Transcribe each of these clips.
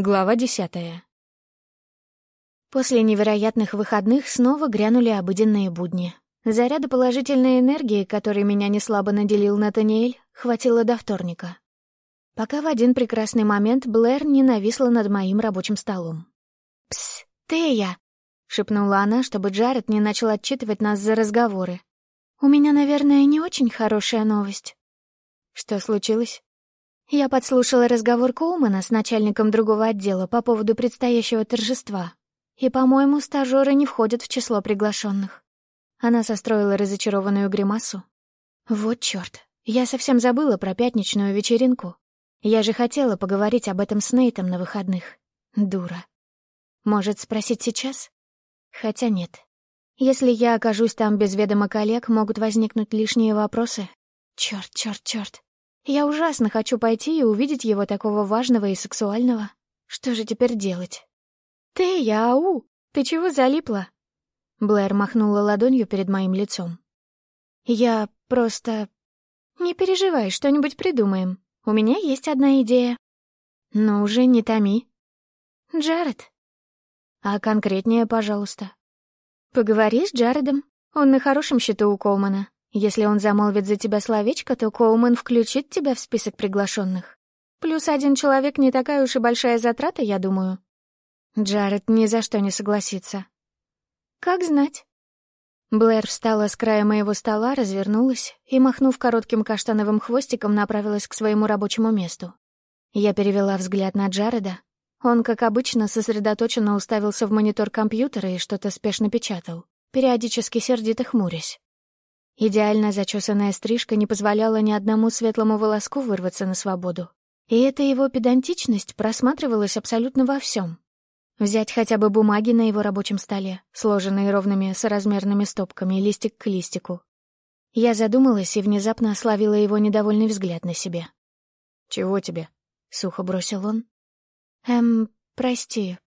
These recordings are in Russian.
Глава десятая. После невероятных выходных снова грянули обыденные будни. Заряда положительной энергии, которой меня неслабо наделил Натаниэль, хватило до вторника. Пока в один прекрасный момент Блэр не нависла над моим рабочим столом. «Пс, Тея!» — шепнула она, чтобы Джаред не начал отчитывать нас за разговоры. «У меня, наверное, не очень хорошая новость». «Что случилось?» Я подслушала разговор Коумана с начальником другого отдела по поводу предстоящего торжества. И, по-моему, стажеры не входят в число приглашенных. Она состроила разочарованную гримасу. Вот чёрт, я совсем забыла про пятничную вечеринку. Я же хотела поговорить об этом с Нейтом на выходных. Дура. Может, спросить сейчас? Хотя нет. Если я окажусь там без ведома коллег, могут возникнуть лишние вопросы. Чёрт, чёрт, чёрт. Я ужасно хочу пойти и увидеть его такого важного и сексуального. Что же теперь делать? «Ты, я, ау! Ты чего залипла?» Блэр махнула ладонью перед моим лицом. «Я просто...» «Не переживай, что-нибудь придумаем. У меня есть одна идея». «Ну уже не томи». «Джаред». «А конкретнее, пожалуйста». «Поговори с Джаредом. Он на хорошем счету у Колмана. Если он замолвит за тебя словечко, то Коумен включит тебя в список приглашенных. Плюс один человек не такая уж и большая затрата, я думаю. Джаред ни за что не согласится. Как знать. Блэр встала с края моего стола, развернулась и, махнув коротким каштановым хвостиком, направилась к своему рабочему месту. Я перевела взгляд на Джареда. Он, как обычно, сосредоточенно уставился в монитор компьютера и что-то спешно печатал, периодически сердито хмурясь. Идеально зачесанная стрижка не позволяла ни одному светлому волоску вырваться на свободу. И эта его педантичность просматривалась абсолютно во всем. Взять хотя бы бумаги на его рабочем столе, сложенные ровными соразмерными стопками, листик к листику. Я задумалась и внезапно ославила его недовольный взгляд на себе. «Чего тебе?» — сухо бросил он. «Эм, прости.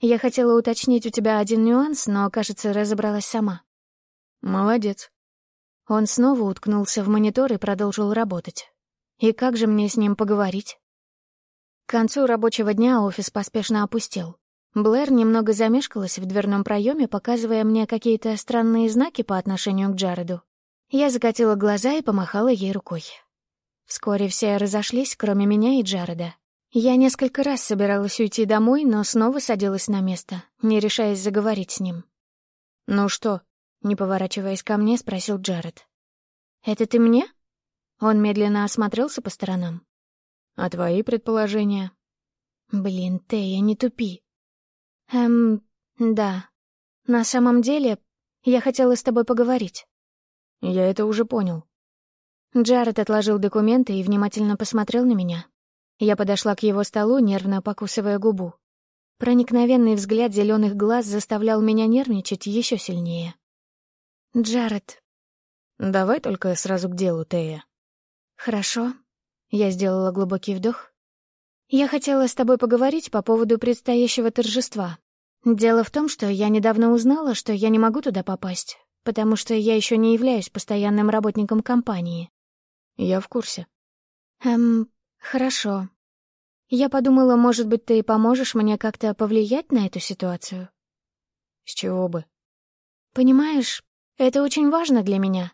Я хотела уточнить у тебя один нюанс, но, кажется, разобралась сама». «Молодец», он снова уткнулся в монитор и продолжил работать. И как же мне с ним поговорить? К концу рабочего дня офис поспешно опустел. Блэр немного замешкалась в дверном проеме, показывая мне какие-то странные знаки по отношению к Джареду. Я закатила глаза и помахала ей рукой. Вскоре все разошлись, кроме меня и Джареда. Я несколько раз собиралась уйти домой, но снова садилась на место, не решаясь заговорить с ним. «Ну что?» Не поворачиваясь ко мне, спросил Джаред. «Это ты мне?» Он медленно осмотрелся по сторонам. «А твои предположения?» «Блин, Тея, не тупи». «Эм, да. На самом деле, я хотела с тобой поговорить». «Я это уже понял». Джаред отложил документы и внимательно посмотрел на меня. Я подошла к его столу, нервно покусывая губу. Проникновенный взгляд зеленых глаз заставлял меня нервничать еще сильнее. «Джаред». «Давай только сразу к делу, Тея». «Хорошо». Я сделала глубокий вдох. «Я хотела с тобой поговорить по поводу предстоящего торжества. Дело в том, что я недавно узнала, что я не могу туда попасть, потому что я еще не являюсь постоянным работником компании». «Я в курсе». «Эм, хорошо. Я подумала, может быть, ты поможешь мне как-то повлиять на эту ситуацию?» «С чего бы?» «Понимаешь, это очень важно для меня.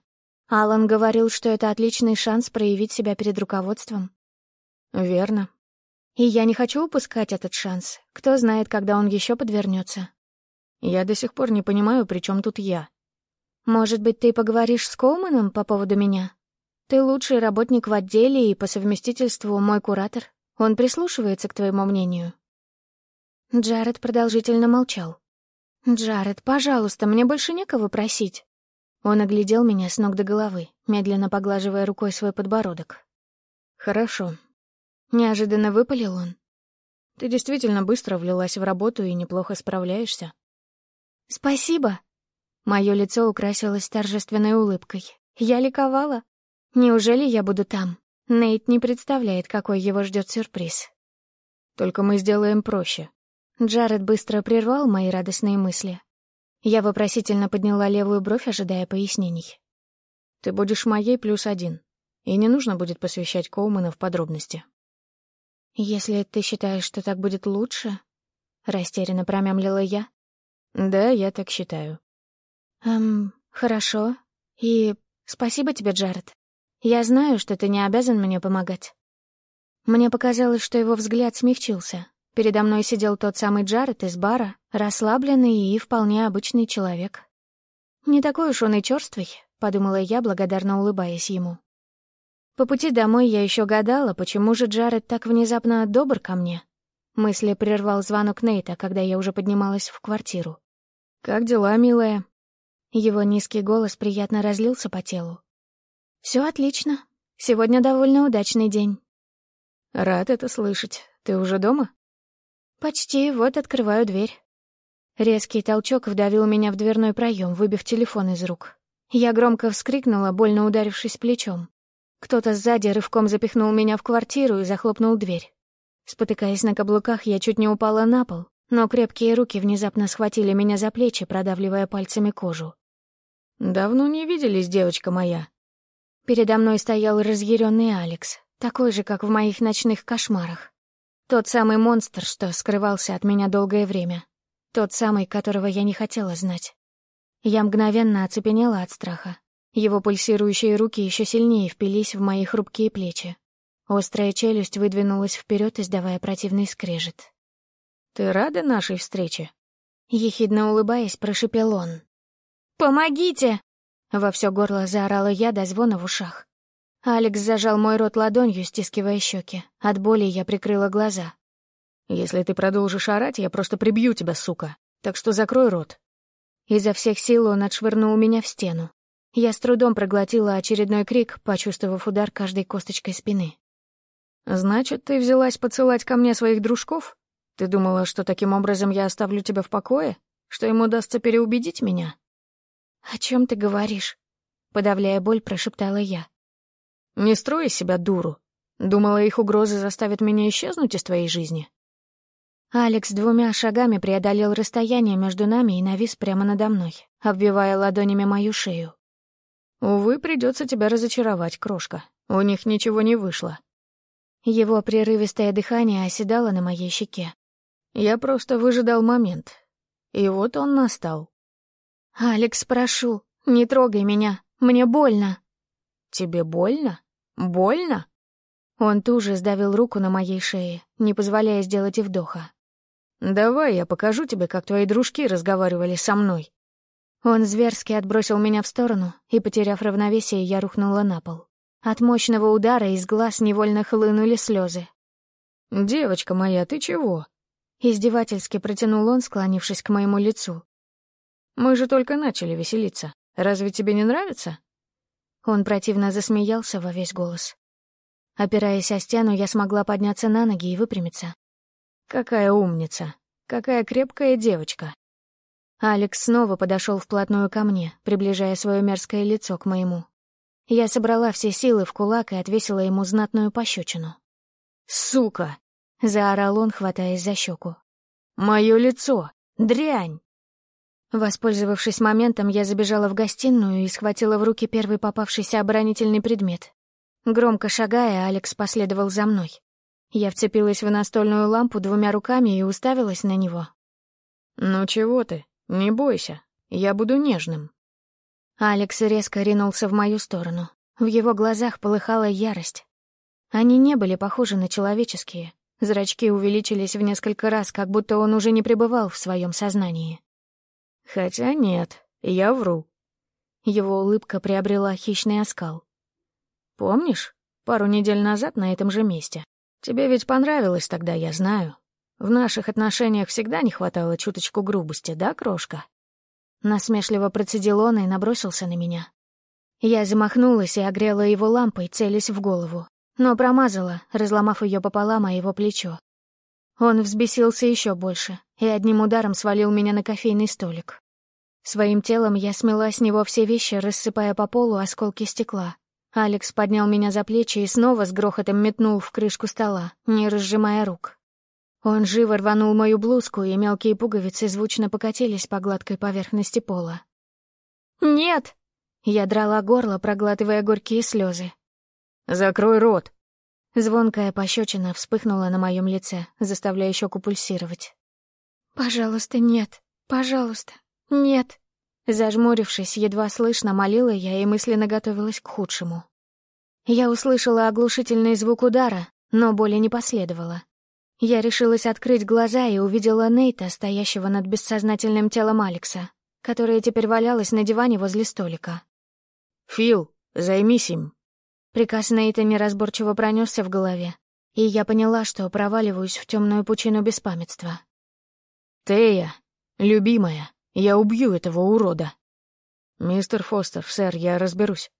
Алан говорил, что это отличный шанс проявить себя перед руководством. Верно. И я не хочу упускать этот шанс. Кто знает, когда он еще подвернется. Я до сих пор не понимаю, при чем тут я. Может быть, ты поговоришь с Коуманом по поводу меня? Ты лучший работник в отделе и по совместительству мой куратор. Он прислушивается к твоему мнению. Джаред продолжительно молчал. «Джаред, пожалуйста, мне больше некого просить. Он оглядел меня с ног до головы, медленно поглаживая рукой свой подбородок. «Хорошо». Неожиданно выпалил он. «Ты действительно быстро влилась в работу и неплохо справляешься». «Спасибо». Мое лицо украсилось торжественной улыбкой. Я ликовала. Неужели я буду там? Нейт не представляет, какой его ждет сюрприз. «Только мы сделаем проще». Джаред быстро прервал мои радостные мысли, я вопросительно подняла левую бровь, ожидая пояснений. «Ты будешь моей плюс один, и не нужно будет посвящать Коумана в подробности». «Если ты считаешь, что так будет лучше...» — растерянно промямлила я. «Да, я так считаю». «Эм, хорошо. И спасибо тебе, Джаред. Я знаю, что ты не обязан мне помогать». Мне показалось, что его взгляд смягчился. Передо мной сидел тот самый Джаред из бара, расслабленный и вполне обычный человек. «Не такой уж он и чёрствый», — подумала я, благодарно улыбаясь ему. По пути домой я еще гадала, почему же Джаред так внезапно добр ко мне. Мысли прервал звонок Нейта, когда я уже поднималась в квартиру. «Как дела, милая?» Его низкий голос приятно разлился по телу. Все отлично. Сегодня довольно удачный день». «Рад это слышать. Ты уже дома?» «Почти. Вот открываю дверь». Резкий толчок вдавил меня в дверной проем, выбив телефон из рук. Я громко вскрикнула, больно ударившись плечом. Кто-то сзади рывком запихнул меня в квартиру и захлопнул дверь. Спотыкаясь на каблуках, я чуть не упала на пол, но крепкие руки внезапно схватили меня за плечи, продавливая пальцами кожу. «Давно не виделись, девочка моя». Передо мной стоял разъяренный Алекс, такой же, как в моих ночных кошмарах. Тот самый монстр, что скрывался от меня долгое время. Тот самый, которого я не хотела знать. Я мгновенно оцепенела от страха. Его пульсирующие руки еще сильнее впились в мои хрупкие плечи. Острая челюсть выдвинулась вперед, издавая противный скрежет. «Ты рада нашей встрече?» Ехидно улыбаясь, прошипел он. «Помогите!» Во все горло заорала я до звона в ушах. Алекс зажал мой рот ладонью, стискивая щеки. От боли я прикрыла глаза. «Если ты продолжишь орать, я просто прибью тебя, сука. Так что закрой рот». Изо всех сил он отшвырнул меня в стену, я с трудом проглотила очередной крик, почувствовав удар каждой косточкой спины. «Значит, ты взялась поцелать ко мне своих дружков? Ты думала, что таким образом я оставлю тебя в покое? Что им удастся переубедить меня?» «О чем ты говоришь?» Подавляя боль, прошептала я. «Не строй из себя дуру. Думала, их угрозы заставят меня исчезнуть из твоей жизни?» Алекс двумя шагами преодолел расстояние между нами и навис прямо надо мной, обвивая ладонями мою шею. «Увы, придется тебя разочаровать, крошка. У них ничего не вышло». Его прерывистое дыхание оседало на моей щеке. Я просто выжидал момент. И вот он настал. «Алекс, прошу, не трогай меня. Мне больно». «Тебе больно? Больно?» Он туже сдавил руку на моей шее, не позволяя сделать и вдоха. «Давай я покажу тебе, как твои дружки разговаривали со мной». Он зверски отбросил меня в сторону, и, потеряв равновесие, я рухнула на пол. От мощного удара из глаз невольно хлынули слезы. «Девочка моя, ты чего?» Издевательски протянул он, склонившись к моему лицу. «Мы же только начали веселиться. Разве тебе не нравится?» Он противно засмеялся во весь голос. Опираясь о стену, я смогла подняться на ноги и выпрямиться. «Какая умница! Какая крепкая девочка!» Алекс снова подошел вплотную ко мне, приближая свое мерзкое лицо к моему. Я собрала все силы в кулак и отвесила ему знатную пощечину. «Сука!» — заорал он, хватаясь за щеку. «Мое лицо! Дрянь!» Воспользовавшись моментом, я забежала в гостиную и схватила в руки первый попавшийся оборонительный предмет. Громко шагая, Алекс последовал за мной. Я вцепилась в настольную лампу двумя руками и уставилась на него. «Ну чего ты?» «Не бойся, я буду нежным». Алекс резко ринулся в мою сторону. В его глазах полыхала ярость. Они не были похожи на человеческие. Зрачки увеличились в несколько раз, как будто он уже не пребывал в своем сознании. «Хотя нет, я вру». Его улыбка приобрела хищный оскал. «Помнишь, пару недель назад на этом же месте? Тебе ведь понравилось тогда, я знаю. В наших отношениях всегда не хватало чуточку грубости, да, крошка?» Насмешливо процедил он и набросился на меня. Я замахнулась и огрела его лампой, целясь в голову, но промазала, разломав ее пополам о его плечо. Он взбесился еще больше и одним ударом свалил меня на кофейный столик. Своим телом я смела с него все вещи, рассыпая по полу осколки стекла. Алекс поднял меня за плечи и снова с грохотом метнул в крышку стола, не разжимая рук. Он живо рванул мою блузку, и мелкие пуговицы звучно покатились по гладкой поверхности пола. «Нет!» Я драла горло, проглатывая горькие слезы. «Закрой рот!» Звонкая пощечина вспыхнула на моем лице, заставляя щеку пульсировать. «Пожалуйста, нет. Пожалуйста, нет». Зажмурившись, едва слышно молила я и мысленно готовилась к худшему. Я услышала оглушительный звук удара, но боли не последовало. Я решилась открыть глаза и увидела Нейта, стоящего над бессознательным телом Алекса, которое теперь валялось на диване возле столика. «Фил, займись им». Приказ Нейта неразборчиво пронесся в голове, и я поняла, что проваливаюсь в темную пучину беспамятства. «Тея, любимая, я убью этого урода». «Мистер Фостер, сэр, я разберусь».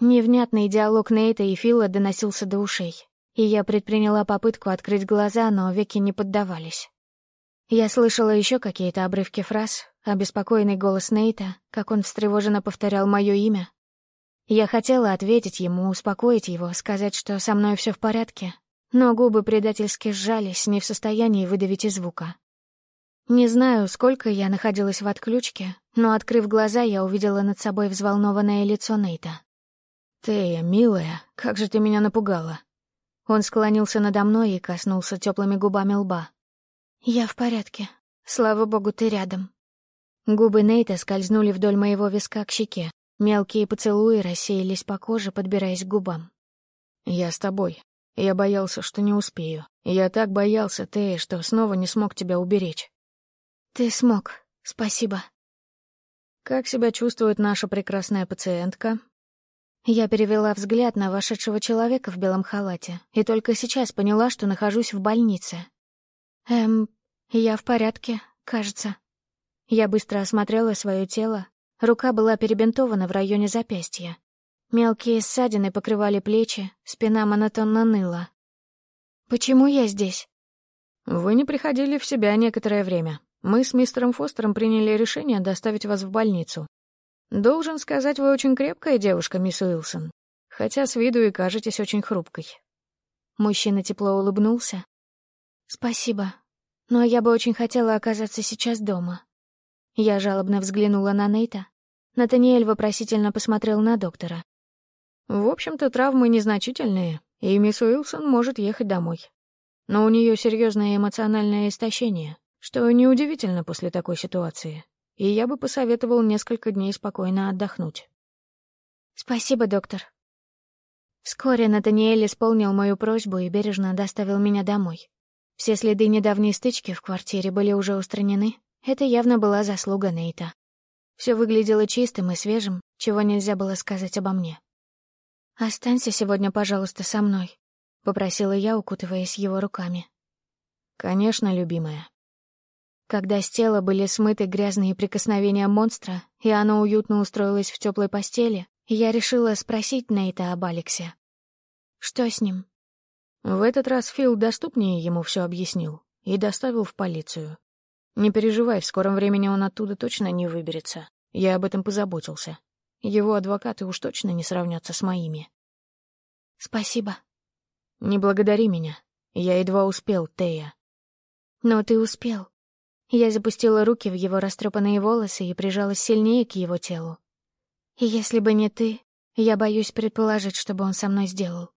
Невнятный диалог Нейта и Фила доносился до ушей, и я предприняла попытку открыть глаза, но веки не поддавались. Я слышала еще какие-то обрывки фраз, обеспокоенный голос Нейта, как он встревоженно повторял мое имя. Я хотела ответить ему, успокоить его, сказать, что со мной все в порядке, но губы предательски сжались, не в состоянии выдавить и звука. Не знаю, сколько я находилась в отключке, но, открыв глаза, я увидела над собой взволнованное лицо Нейта. «Тея, милая, как же ты меня напугала!» Он склонился надо мной и коснулся теплыми губами лба. «Я в порядке. Слава богу, ты рядом». Губы Нейта скользнули вдоль моего виска к щеке. Мелкие поцелуи рассеялись по коже, подбираясь к губам. «Я с тобой. Я боялся, что не успею. Я так боялся, Тея, что снова не смог тебя уберечь». «Ты смог. Спасибо». «Как себя чувствует наша прекрасная пациентка?» Я перевела взгляд на вошедшего человека в белом халате и только сейчас поняла, что нахожусь в больнице. Эм, я в порядке, кажется. Я быстро осмотрела свое тело. Рука была перебинтована в районе запястья. Мелкие ссадины покрывали плечи, спина монотонно ныла. «Почему я здесь?» «Вы не приходили в себя некоторое время. Мы с мистером Фостером приняли решение доставить вас в больницу. Должен сказать, вы очень крепкая девушка, мисс Уилсон, хотя с виду и кажетесь очень хрупкой». Мужчина тепло улыбнулся. «Спасибо, но я бы очень хотела оказаться сейчас дома». Я жалобно взглянула на Нейта. Натаниэль вопросительно посмотрел на доктора. «В общем-то, травмы незначительные, и мисс Уилсон может ехать домой. Но у нее серьезное эмоциональное истощение, что неудивительно после такой ситуации и я бы посоветовал несколько дней спокойно отдохнуть. «Спасибо, доктор». Вскоре Натаниэль исполнил мою просьбу и бережно доставил меня домой. Все следы недавней стычки в квартире были уже устранены. Это явно была заслуга Нейта. Все выглядело чистым и свежим, чего нельзя было сказать обо мне. «Останься сегодня, пожалуйста, со мной», — попросила я, укутываясь его руками. «Конечно, любимая», когда с тела были смыты грязные прикосновения монстра, и оно уютно устроилось в теплой постели, я решила спросить Нейта об Алексе. Что с ним? В этот раз Фил доступнее ему все объяснил и доставил в полицию. Не переживай, в скором времени он оттуда точно не выберется. Я об этом позаботился. Его адвокаты уж точно не сравнятся с моими. Спасибо. Не благодари меня. Я едва успел, Тея. Но ты успел. Я запустила руки в его растрепанные волосы и прижалась сильнее к его телу. И если бы не ты, я боюсь предположить, что бы он со мной сделал.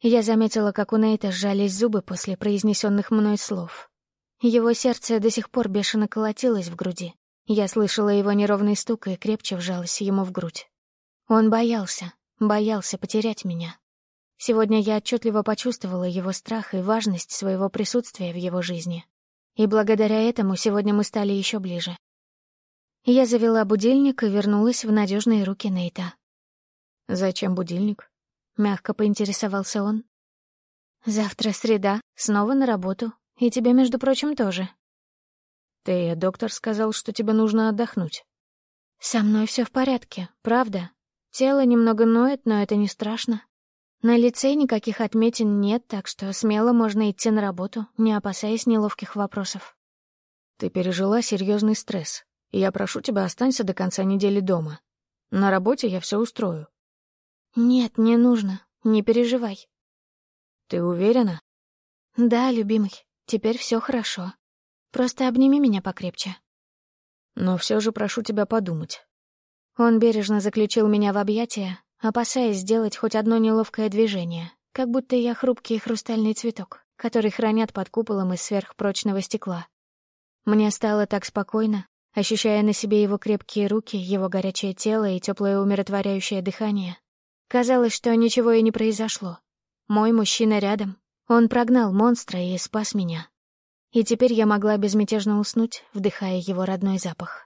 Я заметила, как у Нейта сжались зубы после произнесенных мной слов. Его сердце до сих пор бешено колотилось в груди. Я слышала его неровный стук и крепче вжалась ему в грудь. Он боялся, боялся потерять меня. Сегодня я отчетливо почувствовала его страх и важность своего присутствия в его жизни. И благодаря этому сегодня мы стали еще ближе. Я завела будильник и вернулась в надежные руки Нейта. «Зачем будильник?» — мягко поинтересовался он. «Завтра среда, снова на работу, и тебе, между прочим, тоже». «Ты, доктор, сказал, что тебе нужно отдохнуть». «Со мной все в порядке, правда. Тело немного ноет, но это не страшно. На лице никаких отметин нет, так что смело можно идти на работу, не опасаясь неловких вопросов. Ты пережила серьезный стресс, я прошу тебя, останься до конца недели дома. На работе я все устрою. Нет, не нужно, не переживай. Ты уверена? Да, любимый, теперь все хорошо. Просто обними меня покрепче. Но все же прошу тебя подумать. Он бережно заключил меня в объятия, опасаясь сделать хоть одно неловкое движение, как будто я хрупкий хрустальный цветок, который хранят под куполом из сверхпрочного стекла. Мне стало так спокойно, ощущая на себе его крепкие руки, его горячее тело и теплое умиротворяющее дыхание. Казалось, что ничего и не произошло. Мой мужчина рядом. Он прогнал монстра и спас меня. И теперь я могла безмятежно уснуть, вдыхая его родной запах.